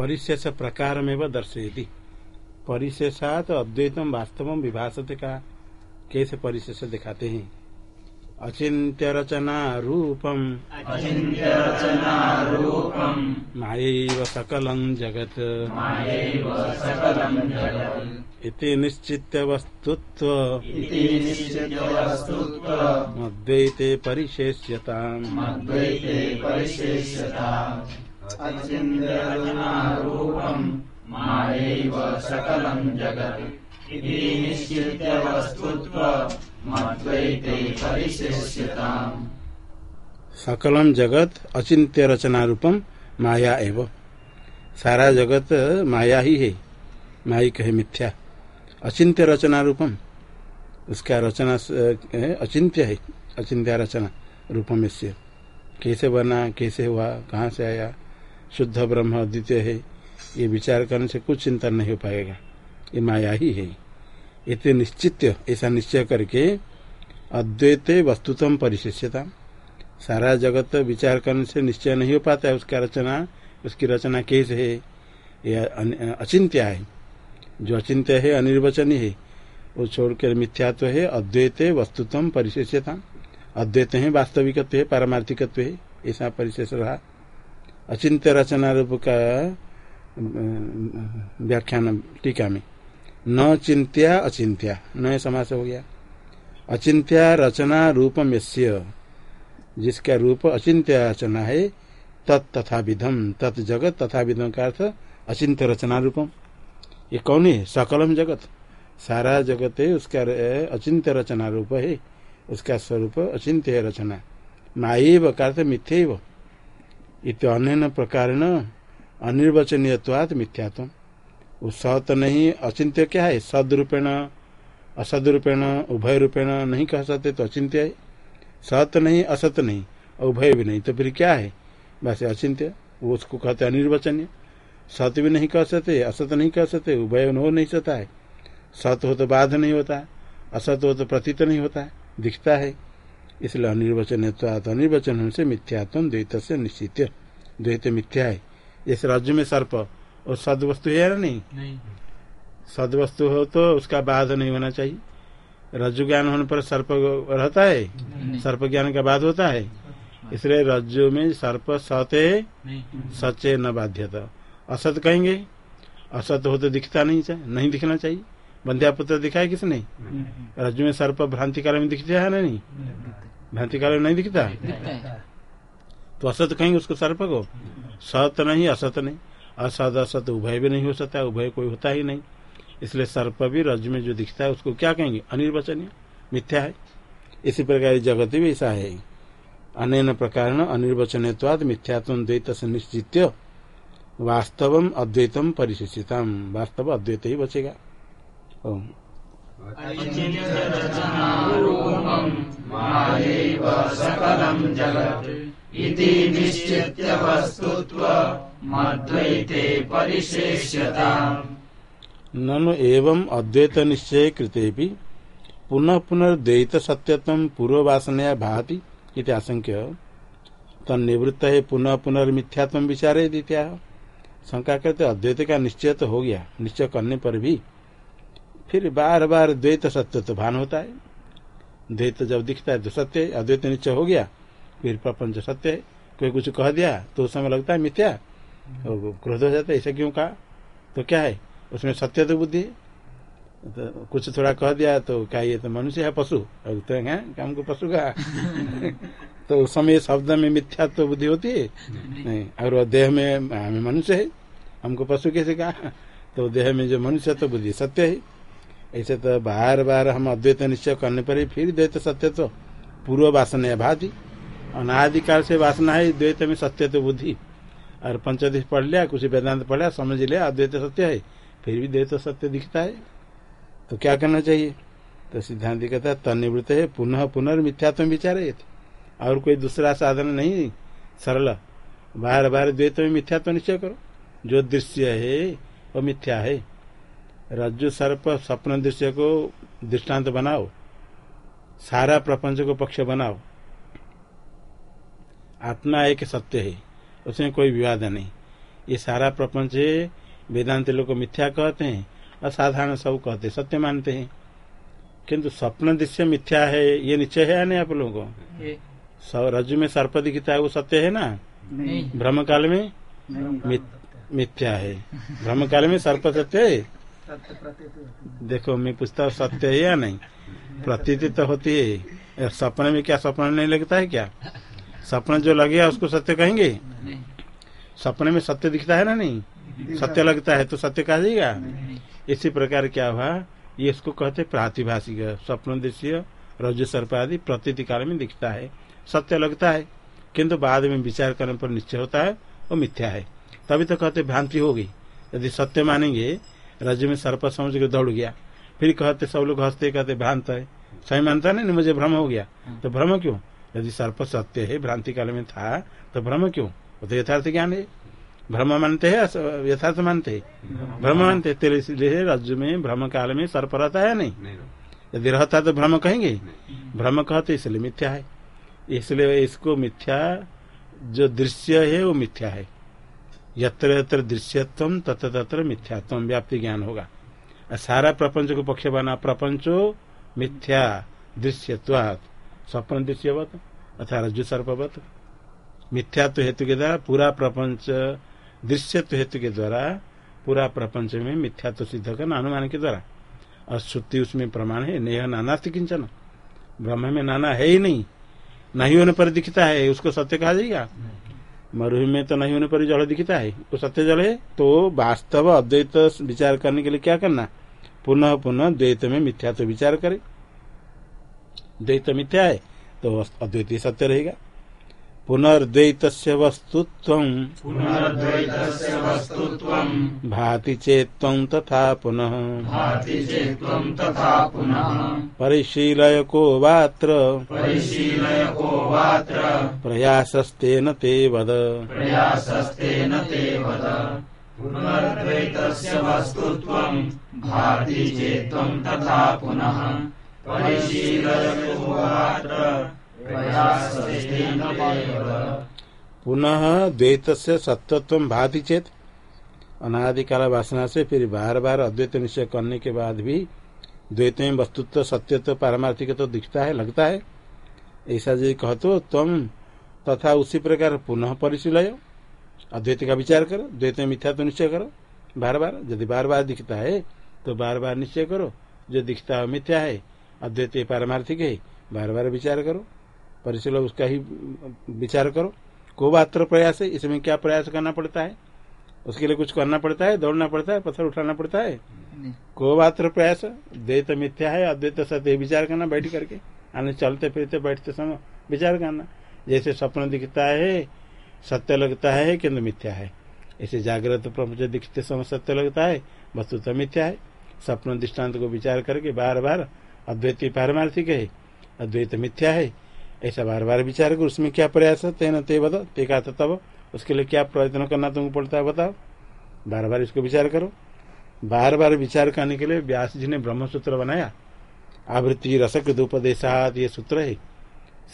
परिशेष प्रकार में दर्शयती। परिशेषात अद्वैतम वास्तव विभाषते का? कैसे परिशेष दिखाते हैं? अचिंत्य रचना रूपम। अचिन्त्य रचना रूपम्। मायैव सकलं जगत्। मायैव सकलं जगत्। इति निश्चित्य वस्तुत्व। इति निश्चितवस्तुत्व अद्वैते परिशेष्यताम्। मद्वैते परिशेष्यताम्। सकलं सकलम जगत। अचिंत्य रचना रूपम माया एव। सारा जगत माया ही है। माई है मिथ्या। अचिंत्य रचना रूपम उसका रचना अचिंत्य है। अचिंत्य रचना रूपम इससे। कैसे बना, कैसे हुआ, कहाँ से आया? शुद्ध ब्रह्म अद्वितीय है। ये विचार करने से कुछ चिंता नहीं हो पाएगा। ये माया ही है। इतने निश्चित, ऐसा निश्चय करके अद्वैत वस्तुतम परिशिष्यता सारा जगत विचार करने से निश्चय नहीं हो पाता है उसका रचना। उसकी रचना कैसे है? यह अचिंत्य है। जो अचिंत्य है, अनिर्वचनीय है, वो छोड़कर मिथ्यात्व है, अद्वैत वस्तुतम परिशेष्यता अद्वैत है, वास्तविकत्व है, पारमार्थिकत्व है, ऐसा परिशेष रहा। अचिंत्य रचना रूप का व्याख्यान टीका में न चिंत्या अचिंत्या न समास हो गया। अचिंत्या रचना रूपम यस्य। जिसका रूप अचिंत्य रचना है, तत् तथा विधम तत् जगत तथा विधम का अर्थ अचिंत्य रचना रूपम। ये कौन है? सकलम जगत। सारा जगत है, उसका अचिंत्य रचना रूप है। उसका स्वरूप अचिंत्य है रचना। माएव का अर्थ मिथ्यव। इत प्रकार अनिर्वचनीयवाद मिथ्यात्म वो सत नहीं, अचिंत्य क्या है? सदरूपेण, असदरूपेण उभय रूपेण नहीं कह सकते तो अचिंत्य है। सत नहीं, असत नहीं, उभय भी नहीं तो फिर क्या है? बस अचिंत्य, वो उसको कहते अनिर्वचनीय। सत भी नहीं कह सकते, असत नहीं कह सकते, उभय हो नहीं सकता है। सत हो तो बाध नहीं होता असत हो तो प्रतीत नहीं होता दिखता है। इसलिए अनिर्वचन अनिर्वचन से मिथ्यात्म द्वैत से निश्चित द्वैत मिथ्या है। जैसे राज्य में सर्प और सद वस्तु है या नहीं? नहीं। सद वस्तु हो तो उसका बाध नहीं होना चाहिए। रज्जु ज्ञान होने पर सर्प रहता है? सर्प ज्ञान का बाध होता है? इसलिए रज्जु में सर्प सत है सचे न बाध्यता। असत कहेंगे? असत हो तो दिखता नहीं चाहिए नहीं दिखना चाहिए। बंध्या पुत्र दिखाए किसने? रज्जु में सर्प भ्रांति काल में दिखता है ना नहीं? भ्रांति काल में नहीं दिखता तो असत कहेंगे उसको सर्प को सत नहीं असत नहीं। असत असत उभय भी नहीं हो सकता उभय कोई होता ही नहीं। इसलिए सर्प भी रज में जो दिखता है उसको क्या कहेंगे? अनिर्वचनीय। मिथ्या है। इसी प्रकार जगत भी ऐसा है। अनेन प्रकार अनिर्वचनीयवाद मिथ्यात्म द्वैत से निश्चित्य वास्तवम अद्वैतम परिशिष्टम वास्तव अद्वैत ही बचेगा। सकलं जगत् इति निश्चित्य वस्तुत्व मद्वैते परिशेष्यताम् ननु एवं अद्वैत निश्चय कृते पुनः पुनर्द्वैत सत्यत्म पूर्व वासनया भाति इति आशंक्य तन्निवृत्त है पुनः पुनर्मिथ्यात्म विचारे द्वितीय शंका करते अद्वैत का निश्चय तो हो गया। निश्चय करने पर भी फिर बार बार द्वैत सत्य तो भान होता है। द्वैत जब दिखता है तो सत्य अद्वैत निश्चय हो गया फिर प्रपंच सत्य है। कोई कुछ कह दिया तो उस समय लगता है मिथ्या। और क्रोध हो जाता है ऐसा क्यों कहा? तो क्या है? उसमें सत्य तो बुद्धि है। तो कुछ थोड़ा कह दिया तो क्या ये तो मनुष्य है पशु? और तो है क्या हमको पशु का तो उस समय शब्द में मिथ्या तो बुद्धि होती है। नहीं और वो देह में हमें मनुष्य है हमको पशु कैसे कहा? तो देह में जो मनुष्य तो बुद्धि सत्य है। ऐसे तो बार बार हम अद्वैत निश्चय करने पर ही फिर द्वैत सत्य तो पूर्व वासना है भाती अनादिकाल से वासना है, द्वैत में सत्य तो बुद्धि। और पंचदश पढ़ लिया, कुछ वेदांत पढ़ा, समझ लिया, अद्वैत सत्य है, फिर भी द्वैत सत्य दिखता है। तो क्या करना चाहिए? तो सिद्धांत कहता है तनिवृत्त है, पुनः पुनर्मिथ्यात्म विचार और कोई दूसरा साधन नहीं, सरल। बार बार द्वैत में मिथ्यात्व निश्चय करो। जो दृश्य है, वो मिथ्या है। रज्जु सर्प स्वप्न दृश्य को दृष्टांत बनाओ। सारा प्रपंच को पक्ष बनाओ। आत्मा एक सत्य है उसमें कोई विवाद नहीं। ये सारा प्रपंच वेदांत लोग मिथ्या कहते हैं और साधारण सब कहते सत्य मानते हैं। किंतु स्वप्न दृश्य मिथ्या है ये निश्चय है या नहीं आप लोगों को? रज्जु में सर्प दिखता है वो सत्य है ना? नहीं। भ्रम काल में मिथ्या है। भ्रम काल में सर्प सत्य है? देखो, मैं पूछता हूँ, सत्य है या नहीं? प्रतीति तो होती है सपने में क्या सपना नहीं लगता है क्या? सपना जो लगेगा उसको सत्य कहेंगे? सपने में सत्य दिखता है ना नहीं? सत्य लगता है तो सत्य कहा जाएगा इसी प्रकार क्या हुआ? ये इसको कहते प्रातिभाषिक स्वप्न दृश्य रज सर्प आदि प्रतीति काल में दिखता है। सत्य लगता है, किंतु बाद में विचार करने पर निश्चय होता है वो मिथ्या है। तभी तो कहते भ्रांति होगी। यदि सत्य मानेंगे रज्जु में सर्प समझ के दौड़ गया। फिर कहते सब लोग हँसते कहते भ्रांत है। सही मानता नहीं मुझे भ्रम हो गया। तो भ्रम क्यों? यदि सर्प सत्य है भ्रांति काल में था तो भ्रम क्यों? वो तो यथार्थ ज्ञान है। भ्रम मानते हैं यथार्थ मानते हैं। भ्रम मानते हैं तेरे इसलिए रज्जु में भ्रम काल में सर्प रहता है नहीं? यदि रहता तो भ्रम कहेंगे? भ्रम कहते इसलिए मिथ्या है। इसलिए इसको मिथ्या जो दृश्य है वो मिथ्या है। यत्र यत्र दृश्यत्व, तत्र तत्र मिथ्यात्व व्याप्ति ज्ञान होगा। सारा प्रपंच को पक्ष बना प्रपंचो मिथ्या दृश्यत्वात्। स्वप्न दृश्यवत अथा रज्जु सर्पवत मिथ्यात्व हेतु के द्वारा पूरा प्रपंच, दृश्यत्व हेतु के द्वारा पूरा प्रपंच में मिथ्यात्व सिद्ध करना अनुमान के द्वारा। और श्रुति उसमें प्रमाण है, नेह नानास्थ किंचन। ब्रह्म में नाना है ही नहीं। नहीं होने पर दिखता है, उसको सत्य कहा जाएगा? मरुभूमि में तो नहीं होने पर जल दिखता है। वो सत्य जल है। तो वास्तव अद्वैत विचार करने के लिए क्या करना? पुनः पुनः द्वैत में मिथ्या तो विचार करे। द्वैत मिथ्या है तो अद्वैत सत्य रहेगा। पुनर्द्वैत वस्तुत्व। भाति चेत तथा पुनः। परिशीलय को वात्र। प्रयासस्तेन ते वद। ते वद। पुनर्द्वैतस्य भाति चेत्त्वम् तथा पुनः। परिशीलय को वात्र। प्रयासस्तेन वद पुनः द्वैत से सत्यत्व भाति चेत अनादिकाल वासना से फिर बार बार अद्वैत निश्चय करने के बाद भी द्वैत में वस्तुत्व, सत्यत्व पारमार्थिक तो दिखता है, लगता है। ऐसा यदि कहतो, तुम तथा उसी प्रकार पुनः परिशीलय। अद्वैत का विचार करो, द्वैत में मिथ्या तो निश्चय करो। बार बार, यदि बार बार दिखता है तो बार बार निश्चय करो। जो दिखता है मिथ्या है, अद्वैत पारमार्थिक है, बार बार विचार करो। परिशील उसका ही विचार करो। को मात्र प्रयास है इसमें क्या प्रयास करना पड़ता है? उसके लिए कुछ करना पड़ता है दौड़ना पड़ता है पत्थर उठाना पड़ता है? को मात्र प्रयास द्वैत मिथ्या है अद्वैत सत्य विचार करना बैठ करके। आने चलते फिरते बैठते समय विचार करना। जैसे स्वप्न दिखता है सत्य लगता है किन्तु मिथ्या है। ऐसे जागृत प्रपंच दिखते समय सत्य लगता है वस्तु तो मिथ्या है। स्वप्न दृष्टांत को विचार करके बार बार अद्वैत पारमार्थिक है अद्वैत मिथ्या है। ऐसा बार बार विचार कर उसमें क्या प्रयास है? तेना ते बता ते का तब। उसके लिए क्या प्रयत्न करना तुमको पड़ता है बताओ। बार बार इसको विचार करो। बार बार विचार करने के लिए व्यास जी ने ब्रह्म सूत्र बनाया। आवृत्ति रसक उपदेशात ये सूत्र है।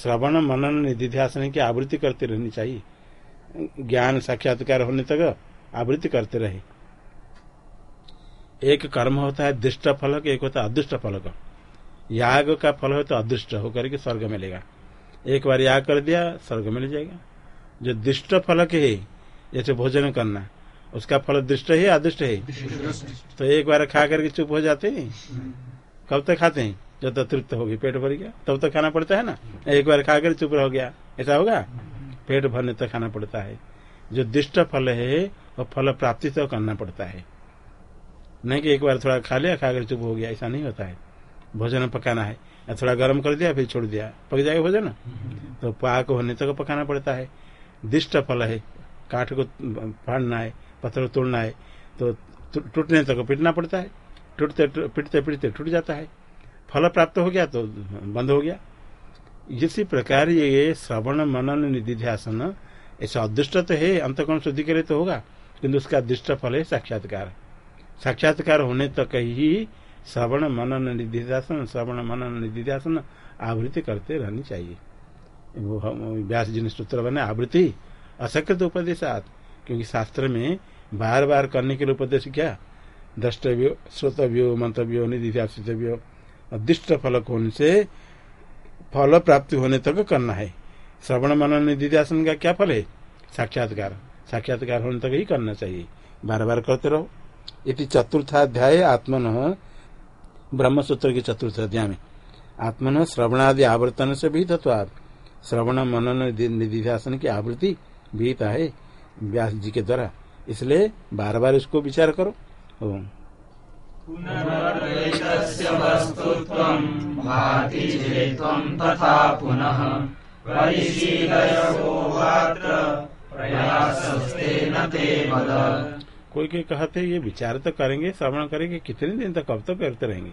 श्रवण मनन निधिध्यासन की आवृत्ति करते रहनी चाहिए। ज्ञान साक्षात्कार होने तक आवृत्ति करते रहे। एक कर्म होता है दृष्ट फलक, एक होता है अदृष्ट फलक। याग का फल हो तो अदृष्ट होकर के स्वर्ग मिलेगा एक बार याग कर दिया, स्वर्ग मिल जाएगा। जो दृष्ट फलक है जैसे भोजन करना उसका फल दृष्ट है अदृष्ट है? तो एक बार खा करके चुप हो जाते हैं। कब तक खाते हैं? जब तक तृप्त हो गई, पेट भर गया। तब तक खाना पड़ता है ना? एक बार खा कर चुप हो गया। ऐसा होगा? पेट भरने तक खाना पड़ता है। जो दृष्ट फल है, वो फल प्राप्ति तो करना पड़ता है। नहीं कि एक बार थोड़ा खा लिया, खाकर चुप हो गया। ऐसा नहीं होता है। भोजन पकाना है। या थोड़ा गर्म कर दिया, फिर छोड़ दिया। पक जाएगा भोजन? तो पाक होने तक पकाना पड़ता है। दिष्ट फल है, काठ को फाड़ना है, पत्थर को तोड़ना है तो टूटने तक पिटना पड़ता है। टूटते पिटते पिटते टूट जाता है। फल प्राप्त हो गया तो बंद हो गया। इसी प्रकार ये श्रवण, मनन, निधिध्यासन, ऐसा अदृष्ट तो है अंतकोण शुद्धि के लिए तो होगा किन्तु उसका दृष्ट फल है साक्षात्कार। साक्षात्कार होने तक ही श्रवण मनन निधिध्यासन श्रवण मनन निधिध्यासन आवृत्ति करते रहनी चाहिए। वो व्यास जी ने सूत्र बने, आवृत्ति असकृत उपदेशात क्योंकि शास्त्र में बार बार करने के लिए उपदेश क्या? द्रष्टव्य श्रोतव्यो, मंतव्यो निधिध्यासितव्यो अदिष्ट फल होने से फल प्राप्ति होने तक करना है। श्रवण मनन निधिध्यासन का क्या फल है? साक्षात्कार। साक्षात्कार होने तक ही करना चाहिए। बार बार करते रहो। इति चतुर्थाध्याय आत्मन ब्रह्मसूत्र के चतुर्थ अध्याय में आत्मन श्रवणादि आवर्तन से भी तत्वाद श्रवण, मनन निधिध्यासन की आवृत्ति भीता है व्यास जी के द्वारा। इसलिए बार बार इसको विचार करो। तथा पुनः। कोई के कहते ये विचार तो करेंगे, श्रवण करेंगे, कितने दिन तक कब तक करते रहेंगे।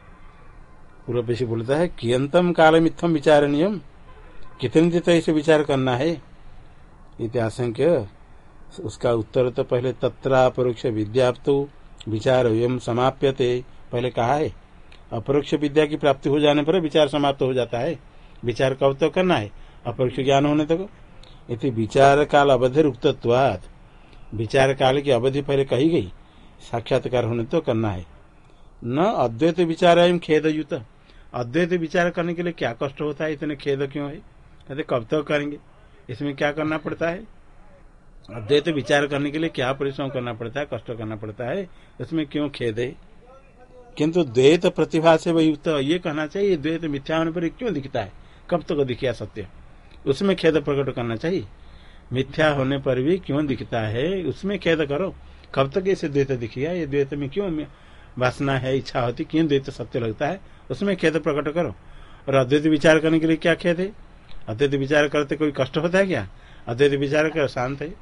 पूर्व पेशी बोलता है कियंतम काल मिथम विचार नियम कितने दिन तक इसे विचार करना है? इतिहासंख्य उसका उत्तर तो पहले तत्रा परोक्ष विद्याप्त विचार एवं समाप्यते। पहले कहा है, अपरोक्ष विद्या की प्राप्ति हो जाने पर विचार समाप्त हो जाता है। विचार कब तक तो करना है? अपरोक्ष ज्ञान होने तक। तो इति विचार काल अवधि रुक्तत्वाद विचार काल की अवधि पहले कही गई। साक्षात्कार होने तो करना है। न अद्वैत विचार एवं खेद युत। अद्वैत विचार करने के लिए क्या कष्ट होता है? इतने खेद क्यों है? कहते, कब तक करेंगे? इसमें क्या करना पड़ता है? अद्वैत विचार करने के लिए क्या परिश्रम करना पड़ता है? कष्ट करना पड़ता है। उसमें क्यों खेद है? किंतु द्वैत प्रतिभा से वही युक्त। ये कहना चाहिए द्वैत मिथ्या होने पर क्यों दिखता है? कब तक दिखिया सत्य? उसमें खेद प्रकट करना चाहिए। मिथ्या होने पर भी क्यों दिखता है? उसमें खेद करो। कब तक ऐसे द्वैत दिखिया ये द्वैत में क्यों वासना है, इच्छा होती, क्यों द्वैत सत्य लगता है? उसमें खेद प्रकट करो। और अद्वैत विचार करने के लिए क्या खेद है? अद्वैत विचार करते कोई कष्ट होता है क्या? अद्वैत विचार कर, शांत है।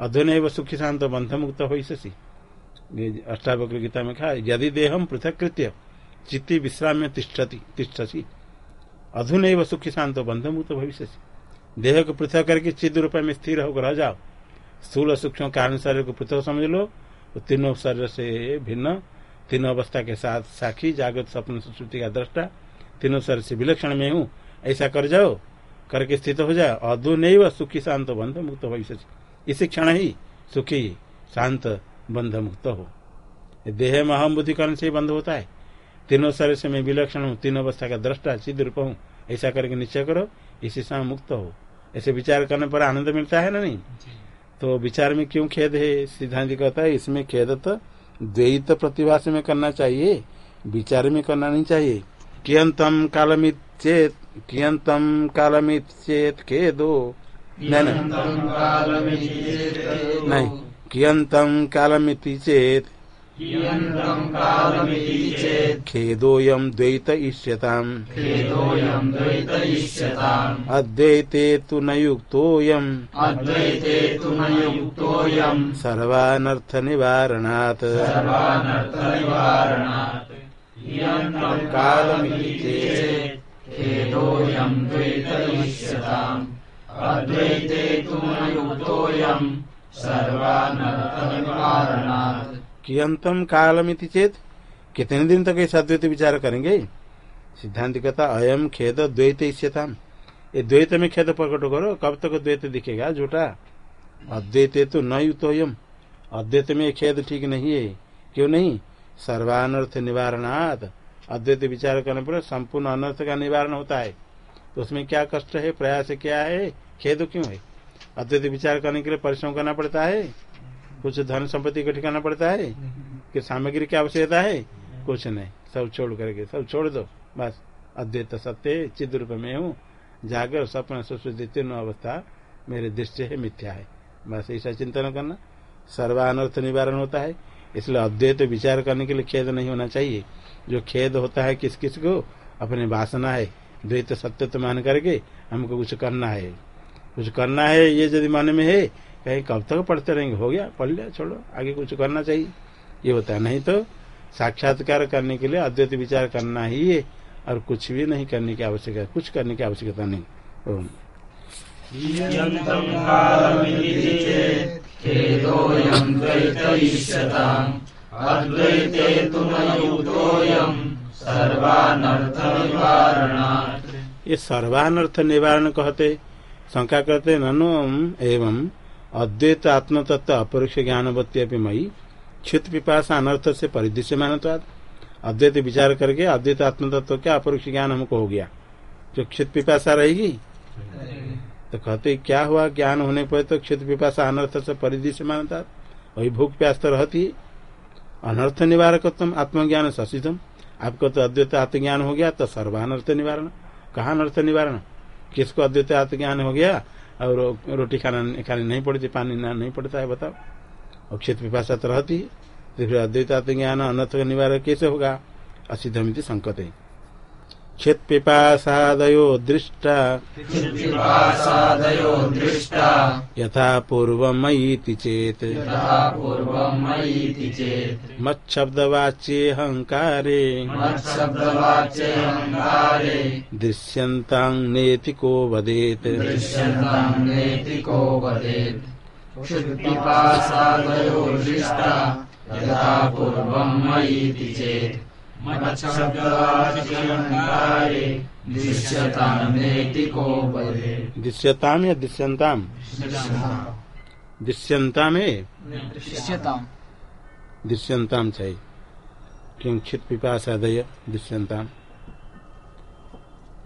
अध्ययन व सुखी शांत बंध मुक्त हो अष्टावक्र गीता में कहा, यदि देहम पृथक कृत्य चित्ती विश्राम्य तिष्ठसी। अधुन एवं सुखी शांत बंध मुक्त भविष्य देह को पृथक करके चिद रूप में स्थिर होकर रह जाओ। स्थूल सूक्ष्म कारण शरीर को पृथक समझ लो। तो तीनों शरीर से भिन्न। तीनों अवस्था के साथ साखी, जागृत, स्वप्न संस्कृति का दृष्टा। तीनों शरीर से विलक्षण में हूँ। ऐसा कर जाओ। करके स्थित हो जाए अधु नहीं सुखी, शांत, बंध, मुक्त भविष्य इसी क्षण ही सुखी, शांत, बंध, मुक्त हो। देह में अहम बुद्धि करने से ही बंद होता है। तीनों शरीर से मैं विलक्षण हूँ। तीनों अवस्था का दृष्टा, सिद्ध रूप हूँ। ऐसा करके निश्चय करो। इसी समय मुक्त हो। ऐसे विचार करने पर आनंद मिलता है ना नहीं? तो विचार में क्यों खेद है? सिद्धांत जी कहता है इसमें खेद तो द्वैत प्रतिभा में करना चाहिए विचार में करना नहीं चाहिए। कियंतम कालमित चेत कियंतम कालमित चेत खेदो। नहीं कियंतम कालमिति चेत खेदोऽयं द्वैत इष्यताम् अद्वैते तु न अद्वैते तु न सर्वानर्थनिवारणात् सर्वानर्थनिवारणात् कालमिति चेत् द्वैत इष्यताम् अद्वैते तु न युक्तोऽयम् कियंतम कालमिति चेत कितने दिन तक ऐसा द्वैत विचार करेंगे? सिद्धांत कहता अयम खेद, द्वैत इष्यताम। ये द्वैत में खेद प्रकट करो, कब तक द्वैत दिखेगा, झूठा? अद्वैत तो न अद्वैत में खेद ठीक नहीं है। क्यों नहीं? सर्वानर्थ निवारणात। अद्वैत विचार करने पर संपूर्ण अनर्थ का निवारण होता है। तो उसमें क्या कष्ट है, प्रयास क्या है? खेद क्यों है? अद्वैत विचार करने के लिए परिश्रम करना पड़ता है। कुछ धन संपत्ति इकट्ठी करना पड़ता है? कि सामग्री की आवश्यकता है? कुछ नहीं। सब छोड़ करके सब छोड़ दो। बस। अद्वैत सत्य चिद रूप में हूँ। जागर सपन सुश्रुति तीनों अवस्था। मेरे दृष्टि है मिथ्या है। बस ऐसा चिंतन करना। सर्वानर्थ निवारण होता है। इसलिए अद्वैत विचार करने के लिए खेद नहीं होना चाहिए। जो खेद होता है किस किस को? अपने वासना है। द्वैत सत्य तो मान करके हमको कुछ करना है। कुछ करना है ये यदि मन में है कहीं कब तक पढ़ते रहेंगे? हो गया पढ़ लिया छोड़ो आगे कुछ करना चाहिए। ये होता है। नहीं तो साक्षात्कार करने के लिए अद्वैत विचार करना ही है और कुछ भी नहीं करने की आवश्यकता कुछ करने की आवश्यकता नहीं। ये सर्वानर्थ निवारण कहते शंका करते ननु एवं अद्वैत आत्म तत्व अपरोक्ष ज्ञानवत्ती अभी मई क्षुत पिपाशा अनर्थ से परिदृश्य मानवाद अद्वैत विचार करके अद्वैत आत्म तत्व का अपरोक्ष ज्ञान हमको हो गया। जो क्षुत पिपाशा रहेगी? तो कहते, क्या हुआ? ज्ञान होने पर तो क्षुत पिपाशा अनर्थ से परिदृश्य मानता वही भूख प्यास तो रहती। अनर्थ निवारकत्म आत्मज्ञान ससितम आपको तो अद्वैत आत्मज्ञान हो गया तो सर्वानर्थ निवारण। कहा अनर्थ निवारण? किसको अद्वैत आत्मज्ञान हो गया? और रोटी खाना खाने नहीं पड़ती, पानी नहीं पड़ता है, बताओ। और क्षेत्र पिपाशा तो रहती है। तो फिर आत्मज्ञान अनर्थ का निवारण कैसे होगा? असिधमित संकत। है क्षेत पिपासादयो दृष्टा। पिपासादयो दृष्टा। यथा पूर्वमयीति चेत्। यथा पूर्वमयीति चेत्। मच्छब्दवाच्येऽहङ्कारे मत्शब्दवाच्यहङ्कारे दृश्यन्तां नेति को वदेत्। दृश्यन्तां नेति को वदेत्। क्षुत्पिपासादयो दृष्टा। यथा पूर्वमयीति चेत्। दृश्यताम या दृश्यंताम दृश्यंता में दृश्यताम। दृश्यंताम चाहिए क्षित पिपासादय दृश्यंताम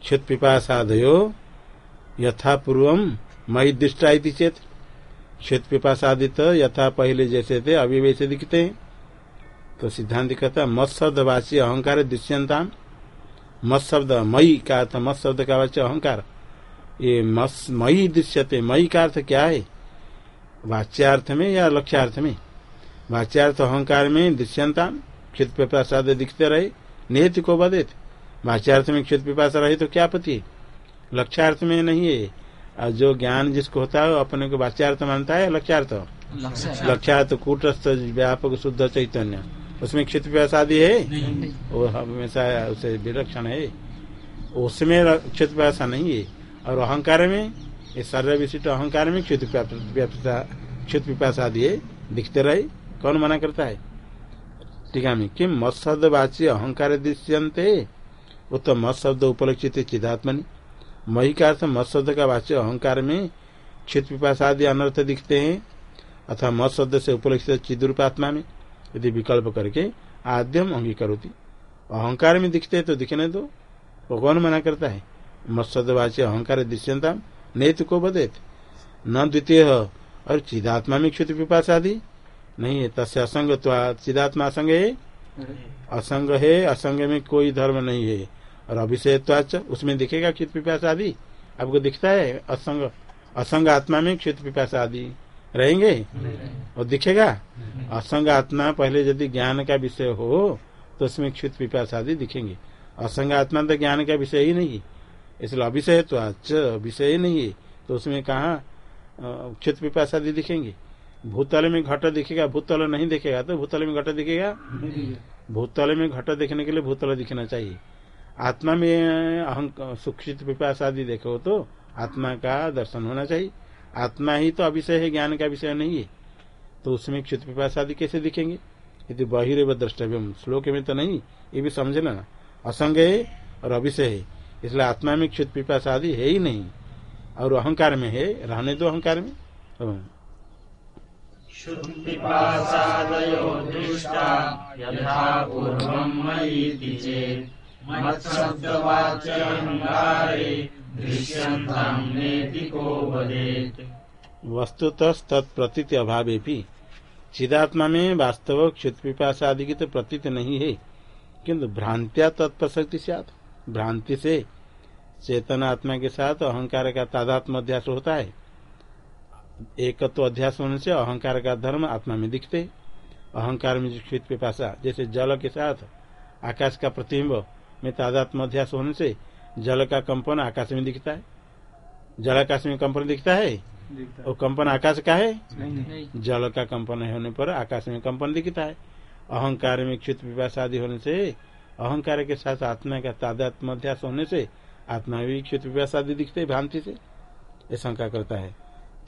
क्षित पिपासादयो यथा पूर्वम मई दृष्टा चेत। क्षित पिपासादित यथा पहले जैसे थे अभी वैसे दिखते हैं तो सिद्धांत कहता मत शब्द वाची अहंकार दृश्यंताम मत शब्द मई का अर्थ मत शब्द का वाच्य अहंकार। ये मई दृश्यते मई का अर्थ क्या है? वाच्यार्थ में या लक्ष्यार्थ में? वाच्यार्थ अहंकार में दृश्यंता क्षित पिपाशा दिखते रहे नेत को बदेत वाच्यार्थ में क्षित पिपाशा रहे तो क्या पति? लक्ष्यार्थ में नहीं है। और जो ज्ञान जिसको होता है अपने को वाच्यार्थ मानता है लक्ष्यार्थ। लक्ष्यार्थ कूटस्थ व्यापक शुद्ध चैतन्य। उसमें क्षित पिपाशा आदि है? वो हमेशा उसे विलक्षण है। उसमें क्षित पिपाशा नहीं है। और अहंकार में ये सर्व विशिष्ट अहंकार में क्षुत क्षुत पिपाशा आदि है। दिखते रहे कौन मना करता है? ठीक है किम मत शब्द वाच्य अहंकार दृश्यंते वो तो मत शब्द उपलक्षित चिदात्मनि। मही का अर्थ मत शब्द का वाच्य अहंकार में क्षित पिपाशा आदि अनर्थ दिखते हैं। अथवा मत शब्द से उपलक्षित चिदुरूपात्मा में। यदि विकल्प करके आद्यम अंगीकरोती। अहंकार में दिखते हैं तो दिखने दो। कौन मना करता है। मत्सदवाच्य अहंकार दृश्यंता नेत को बदेत न द्वितीय, और चिदात्मा में क्षुत पिपाशा आदि नहीं है तस्य असंग चिदात्मा असंग है। असंग है, असंग में कोई धर्म नहीं है। और अभिषेत्वाच उसमें दिखेगा क्षुत पिपाशा आदि आपको दिखता है असंग असंग आत्मा में क्षुत पिपाशा आदि रहेंगे? और दिखेगा? असंग आत्मा पहले यदि ज्ञान का विषय हो तो उसमें क्षुत पिपाशा आदि दिखेंगे। असंग आत्मा तो ज्ञान का विषय ही नहीं। इसलिए अभिषय तो अच्छा विषय नहीं है। तो उसमें कहा क्षुत पिपाशा आदि दिखेंगे? भूतल में घट दिखेगा भूतल नहीं दिखेगा तो भूतल में घट दिखेगा? भूतल में घट देखने के लिए भूतल दिखना चाहिए। आत्मा में अहंक सुक्षित पिपाशा आदि देखो तो आत्मा का दर्शन होना चाहिए। आत्मा ही तो अभिषय है, ज्ञान का विषय नहीं है। तो उसमें क्षुत पिपाशा आदि कैसे दिखेंगे? यदि बहिर्व द्रष्टव्य श्लोक में तो नहीं, ये भी समझना ना। असंग है और अभिषय है, इसलिए आत्मा में क्षुत पिपाशा आदि है ही नहीं। और अहंकार में है, रहने दो अहंकार में। यथा पूर्वं मयीति चेत् मत्शब्दवाच्यहङ्कारे दृश्यन्तां नेति को वदेत्। वस्तुतः अभावे भी चिदात्मा में वास्तव क्षुत पिपाशा आदि की तो प्रतीत नहीं है किंतु भ्रांत्या तत्प्रसक्ति भ्रांति से चेतन आत्मा के साथ अहंकार का तादात्म अध्यास होता है। एक तो अध्यास होने से अहंकार का धर्म आत्मा में दिखते अहंकार में क्षुत पिपाशा जैसे जल के साथ आकाश का प्रतिबिंब में तादात्म अध्यास होने से जल का कंपन आकाश में दिखता है। जल आकाश में कंपन दिखता है? और कंपन आकाश का है? जल का कंपन होने पर आकाश में कंपन दिखता है। अहंकार में क्षुत पिपाशा आदि होने से अहंकार के साथ आत्मा का तादात्म अध्यास होने से आत्मा भी क्षुत पिपाशा आदि दिखते है भ्रांति से। ये शंका करता है।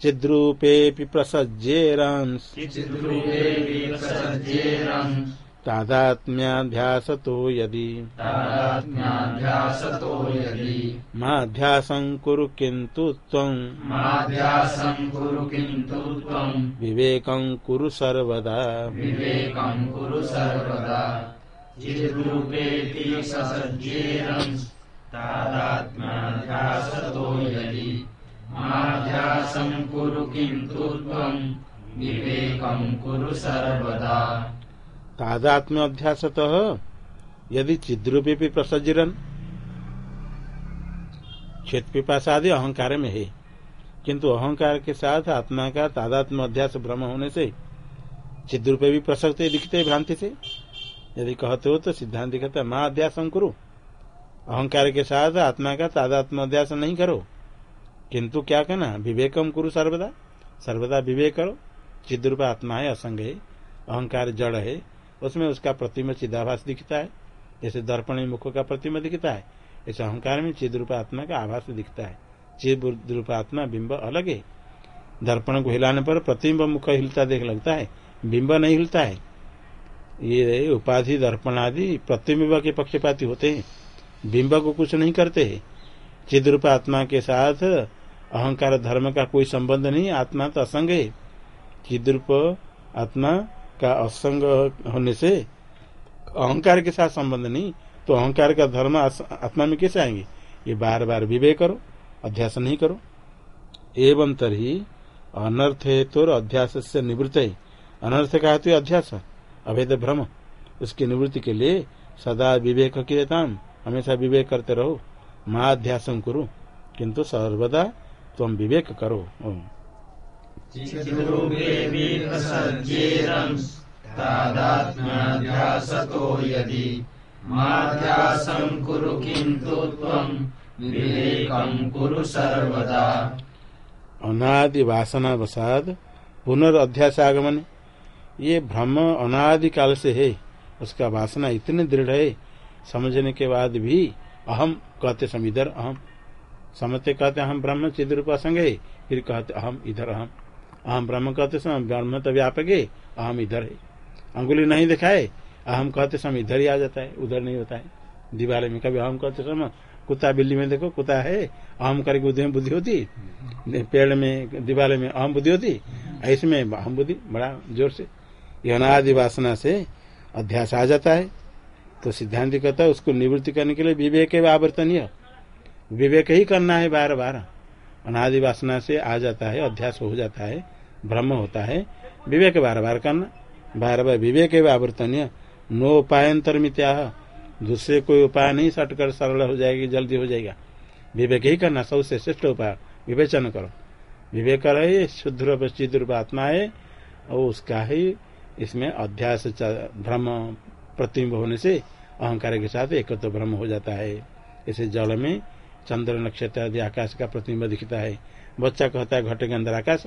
चिद्रूपे प्रसज्येरंस चिद्रूपे तादात्म्याध्यासतो यदि। तादात्म्याध्यासतो यदि। माध्यासं कुरु किन्तु त्वं। माध्यासं कुरु किन्तु विवेकं कुरु सर्वदा। विवेकं कुरु सर्वदा। चिद्रूपेति ससज्जेरम् तादात्म्याध्यासतो यदि। माध्यासं कुरु किन्तु विवेकं कुरु सर्वदा। तादात्म्य अध्यासत यदि चिद्रूपी भी प्रसजरन क्षेत्र पिपाशा आदि अहंकार में है। किंतु अहंकार के साथ आत्मा का तादात्म अध्यास भ्रम होने से चिद्रूपे भी प्रसक्ते दिखते भ्रांति से। यदि कहते हो तो सिद्धांत कहते माँ अध्यास करो। अहंकार के साथ आत्मा का तादात्म अध्यास नहीं करो। किंतु क्या कहना? विवेकम कुरु सर्वदा। सर्वदा विवेक करो। चिद्रूप आत्मा है असंग है। अहंकार जड़ है। उसमें उसका प्रतिमा चिदाभास दिखता है, जैसे दर्पण मुख का प्रतिमा दिखता है ऐसे अहंकार में चिद्रूप आत्मा का आभास दिखता है। चिद्रूप आत्मा बिंब अलग है। दर्पण को हिलाने पर प्रतिबिंब मुख हिलता देख लगता है, बिंब नहीं हिलता है। ये उपाधि, दर्पण आदि प्रतिबिंब के पक्षपाती होते हैं, बिंब को कुछ नहीं करते है। चिद्रूप आत्मा के साथ अहंकार, धर्म का कोई संबंध नहीं, आत्मा तो असंग है। चिद्रूप आत्मा का असंग होने से अहंकार के साथ संबंध नहीं तो अहंकार का धर्म आत्मा में कैसे आएँगे? ये बार बार विवेक करो, अध्यास नहीं करो। एवं तरी अनर्थ हेतु और अध्यास से निवृत्त। है अनर्थ का हेतु अध्यास, अभेद भ्रम। उसकी निवृत्ति के लिए सदा विवेक क्रियताम हमेशा विवेक करते रहो। माँ अध्यास करो, किंतु सर्वदा तुम विवेक करो। चिद्रूपे तादात्म्याध्यासतो यदि माध्यासं कुरु किन्तु त्वम् विवेकं कुरु सर्वदा। अनादि वासना वसाद पुनर्अध्यास आगमन ये भ्रम अनादि काल से है, उसका वासना इतने दृढ़ है, समझने के बाद भी अहम कहते सम इधर अहम समझते कहते हम ब्रह्म चिद रूप असंग है फिर कहते अहम इधर अहम अहम ब्रह्म कहते समय ब्रह्म तो व्यापक है अहम इधर है। अंगुली नहीं दिखाए, अहम कहते समय इधर ही आ जाता है, उधर नहीं होता है। दीवार में कभी अहम कहते समय, कुत्ता बिल्ली में देखो, कुत्ता है, अहम करके में बुद्धि होती। पेड़ में दीवार में अहम बुद्धि होती। ऐसे में अहम बुद्धि बड़ा ज़ोर से। ये अनादि वासना से अध्यास आ जाता है। तो सिद्धांत कहता है, उसको निवृत्ति करने के लिए विवेक है आवर्तनीय। विवेक ही करना है बार बार अनादि वासना से आ जाता है, अध्यास हो जाता है भ्रम होता है, विवेक बार बार करना, बार बार विवेक आवर्तनीय, नो उपायंतर मित्या दूसरे कोई उपाय नहीं, सटकर सरल हो जाएगी, जल्दी हो जाएगा। विवेक ही करना, सबसे श्रेष्ठ उपाय, विवेचन करो। विवेक कर है शुद्ध रूप चिद रूप आत्मा है, और उसका ही इसमें अध्यास भ्रम प्रतिबिंब होने से, अहंकार के साथ एकत्र तो भ्रम हो जाता है। इसे जल में चंद्र नक्षत्र आदि आकाश का प्रतिबिंब दिखता है। बच्चा कहता है, घटे के अंदर आकाश,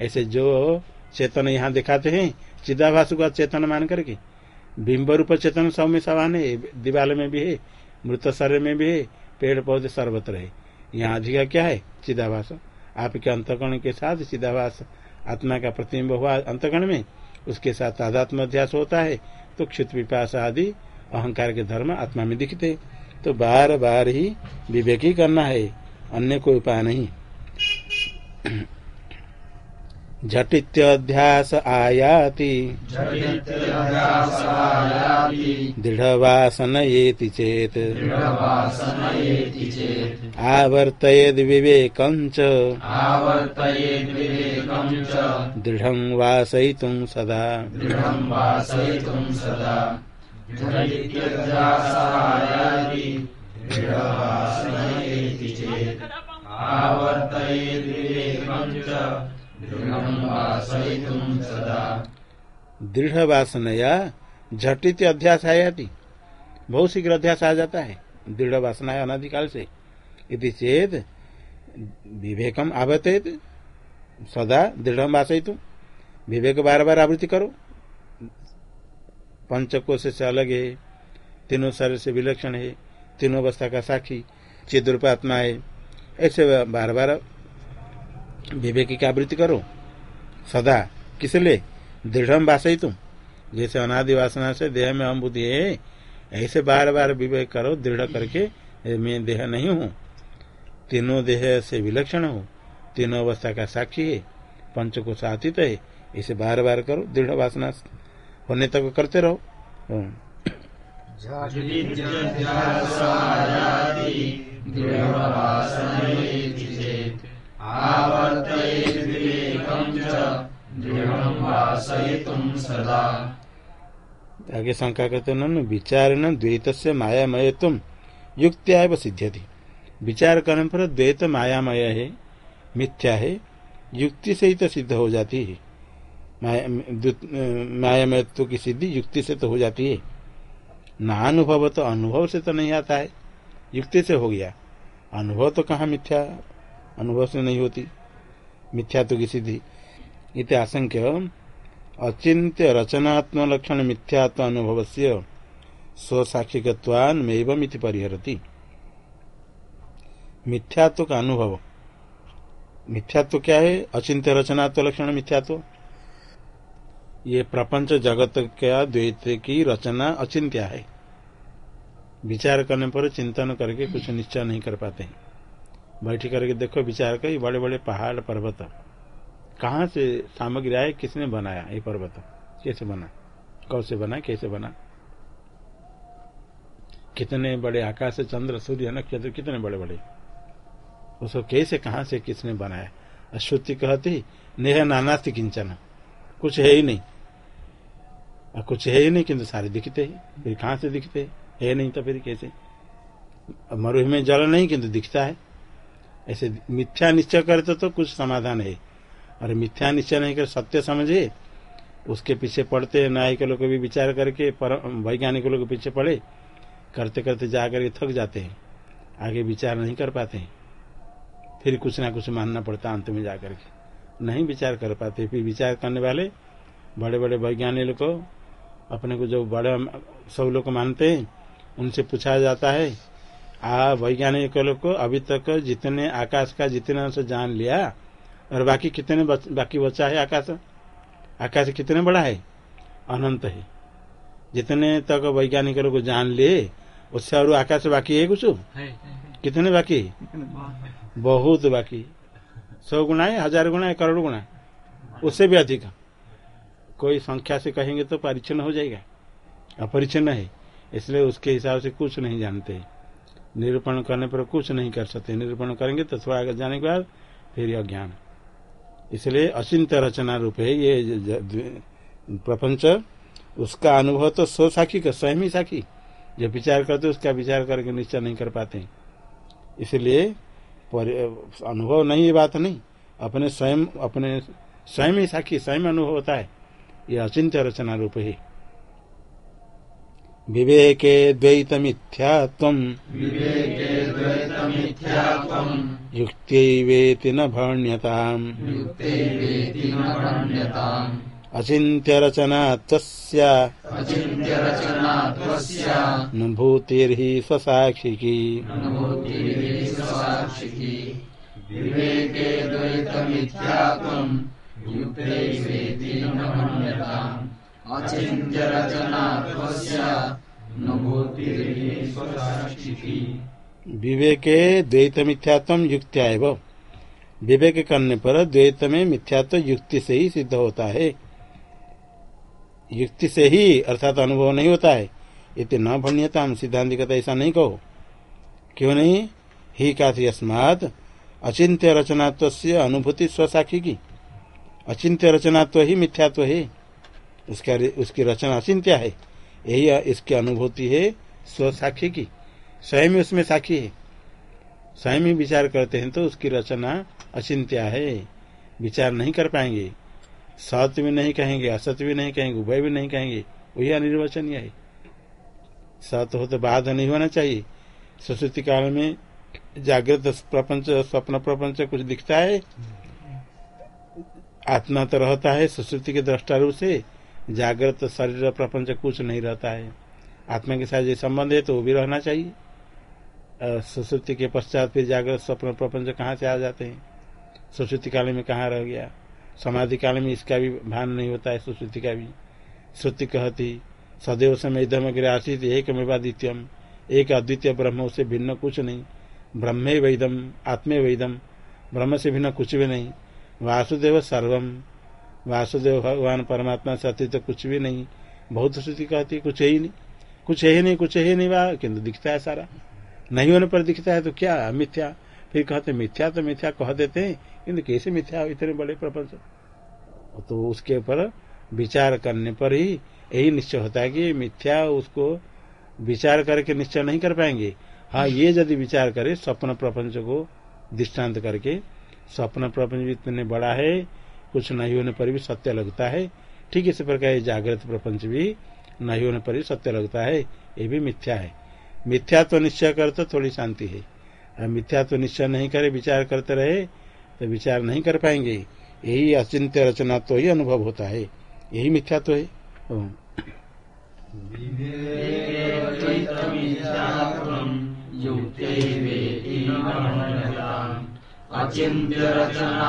ऐसे जो चेतन यहाँ दिखाते हैं, चिदाभास को चेतन मान करके, बिंब रूप चेतन सब में समान है, दीवाल में भी है, मृत शरीर में भी है, पेड़ पौधे सर्वत्र है। यहाँ अधिका क्या है? चिदाभास। आपके अंतकरण के साथ चिदाभास आत्मा का प्रतिबिंब हुआ अंतकरण में, उसके साथ आध्यात्म अध्यास होता है तो क्षुत विपास आदि अहंकार के धर्म आत्मा में दिखते तो बार बार ही विवेक ही करना है, अन्य कोई उपाय नहीं। झटित्याध्यास आयाति। दृढ़वासन येति चेत। दृढवासनयेति विवेक दृढं वासयितुं सदा। दृढं वासनया झटित अध्यास आयाति बहुत शीघ्र अध्यास आ जाता है। दृढ़ वासना अनाधिकाल से। यदि चेत विवेकम आवतेत सदा दृढ़ वासयितुम विवेक बार बार आवृत्ति करो। पंचकोश से अलग है, तीनों शरीर से विलक्षण है, तीनों अवस्था का साक्षी चिद्रूप आत्मा है। ऐसे बार बार विवेक की आवृत्ति करो। सदा किस लिए दृढ़ वासई तुम जैसे अनादि वासना से देह में हम बुद्धि है, ऐसे बार बार विवेक करो, दृढ़ करके मैं देह नहीं हूँ। तीनों देह से विलक्षण हो, तीनों अवस्था का साक्षी है पंच को साथित है, इसे बार बार करो, दृढ़ वासना होने तक करते रहो। हम्म। आगे शंका करते न विचार न द्वैत से मायामय तुम युक्त्या सिद्ध्यति। विचार करने पर द्वैत मायामय है मिथ्या है युक्ति से ही तो सिद्ध हो जाती है। माया- मायामयत्व की सिद्धि युक्ति से तो हो जाती है। नानुभव तो अनुभव से तो नहीं आता है। युक्ति से हो गया। अनुभव तो कहाँ मिथ्या? अनुभव से नहीं होती। मिथ्यात्व की सिद्धि इत आशंक्य अचिंत्य रचनात्म लक्षण मिथ्यात्व अनुभव से स्वसाक्षिकवान मेवमिति परिहरती। मिथ्यात्व का अनुभव। मिथ्यात्व क्या है? अचिंत्य रचनात्व लक्षण मिथ्यात्व। ये प्रपंच जगत का द्वैत की रचना अचिंत्य है? विचार करने पर चिंतन करके कुछ निश्चय नहीं कर पाते हैं। बैठ करके देखो विचार कर बड़े बड़े पहाड़ पर्वत। कहाँ से सामग्री आए, किसने बनाया ये पर्वत? कैसे बना? कब से बना, कैसे बना? कितने बड़े आकाश, चंद्र, सूर्य, नक्षत्र, कितने बड़े बड़े उसको कैसे, कहाँ से, किसने बनाया? अश्रुति कहती, नेह नानास्ति किंचन। कुछ है ही नहीं। और कुछ है ही नहीं किंतु सारे दिखते हैं। फिर कहाँ से दिखते हैं? है नहीं तो फिर कैसे? मरुभ में जल नहीं किंतु दिखता है। ऐसे मिथ्या निश्चय करते तो कुछ समाधान है। और मिथ्या निश्चय नहीं कर, सत्य समझे, उसके पीछे पढ़ते नायिक लोग भी विचार करके वैज्ञानिक लोग पीछे पड़े, करते करते जा करके थक जाते हैं। आगे विचार नहीं कर पाते हैं। फिर कुछ ना कुछ मानना पड़ता अंत में जाकर के। नहीं विचार कर पाते, फिर विचार करने वाले बड़े बड़े वैज्ञानिक को अपने को जो बड़े सब लोग मानते हैं उनसे पूछा जाता है आ वैज्ञानिक लोग को अभी तक जितने आकाश का जितने अंश जान लिया और बाकी कितने बच, बाकी बचा है आकाश? आकाश कितने बड़ा है? अनंत है। जितने तक वैज्ञानिक लोग जान लिए उससे और आकाश बाकी है कुछ? कितने बाकी बहुत बाकी सौ गुना है हज़ार गुना है करोड़ गुना उससे भी अधिक। कोई संख्या से कहेंगे तो परिचन्न हो जाएगा। अपरिचन्न है, इसलिए उसके हिसाब से कुछ नहीं जानते। निरूपण करने पर कुछ नहीं कर सकते। निरूपण करेंगे तो थोड़ा आगे जाने के बाद फिर अज्ञान इसलिए अचिंत रचना रूप है ये प्रपंच, उसका अनुभव तो सो साखी का, स्वयं ही साखी। जो विचार करते उसका विचार करके निश्चय नहीं कर पाते। इसलिए अनुभव नहीं, ये बात नहीं। अपने स्वयं अपने स्वयं ही साखी, स्वयं अनुभव होता है। ये अचिंत्य रचना रूप है। विवेके द्वैत मिथ्यात्व विवेके द्वैतमिथ्यात्वम् युक्त्यैवेति न भण्यता युक्तैवेति न तस्य भूतिर्हि स्वसाक्षिकी। विवेके द्वैतमिथ्यात्वम् युक्तैवेति विवेके द्वैत मिथ्यात्व युक्त्या एव। विवेक करने पर द्वैत में मिथ्यात्व युक्ति से ही सिद्ध होता है। युक्ति से ही अर्थात अनुभव नहीं होता है। इतने न भण्यता हम सिद्धांत ऐसा नहीं कहो। क्यों नहीं? ही का थी अस्मात अचिंत्य रचनात्व से अनुभूति स्वसाखी की। अचिंत्य रचनात्व ही मिथ्यात्व है। उसका उसकी रचना अचिंत्या है। यही इसकी अनुभूति है स्वसाखी की। स्वयं उसमें साखी है। स्वयं ही विचार करते हैं तो उसकी रचना अचिंत्या है। विचार नहीं कर पाएँगे। सत्य भी नहीं कहेंगे असत भी नहीं कहेंगे, उभय भी नहीं कहेंगे, वही अनिर्वचनीय है। सत्य हो तो बाध नहीं होना चाहिए। सरस्वती काल में जागृत प्रपंच, स्वप्न प्रपंच कुछ दिखता है। आत्मा तो रहता है सरस्वती के दृष्टा रूप से। जागृत शरीर प्रपंच कुछ नहीं रहता है। आत्मा के साथ ये संबंध है तो वो भी रहना चाहिए। सुश्रुति के पश्चात फिर जागृत, स्वप्न प्रपंच कहाँ से आ जाते हैं? सुश्रुति काल में कहाँ रह गया? समाधि काल में इसका भी भान नहीं होता है सुश्रुति का भी। श्रुति कहती, सदैव समय इधम आसित एक मेवादित्यम एक अद्वितीय ब्रह्म से भिन्न कुछ नहीं। ब्रह्मे वैदम, आत्मे वैदम। ब्रह्म से भिन्न कुछ भी नहीं। वासुदेव सर्वम। वासुदेव भगवान, परमात्मा से अतिरिक्त कुछ भी नहीं। बहुत श्रुति कहती कुछ है ही नहीं। कुछ है ही नहीं, कुछ है ही नहीं, वाह किन्तु दिखता है सारा। नहीं होने पर दिखता है तो क्या मिथ्या? फिर कहते मिथ्या तो मिथ्या कह देते हैं किन्तु कैसे मिथ्या इतने बड़े प्रपंच तो उसके ऊपर विचार करने पर ही यही निश्चय होता है कि मिथ्या उसको विचार करके निश्चय नहीं कर पाएँगे। हाँ ये यदि विचार करे, स्वप्न प्रपंच को दृष्टांत करके, स्वप्न प्रपंच इतने बड़ा है कुछ नहीं होने पर भी सत्य लगता है। ठीक इसी प्रकार जागृत प्रपंच भी नहीं होने पर भी सत्य लगता है। ये भी मिथ्या है। मिथ्या तो निश्चय कर तो थोड़ी शांति है। और मिथ्या तो निश्चय नहीं करे, विचार करते रहे तो विचार नहीं कर पाएँगे। यही अचिंत्य रचना तो ही अनुभव होता है। यही मिथ्या तो है अचिन्त्य रचना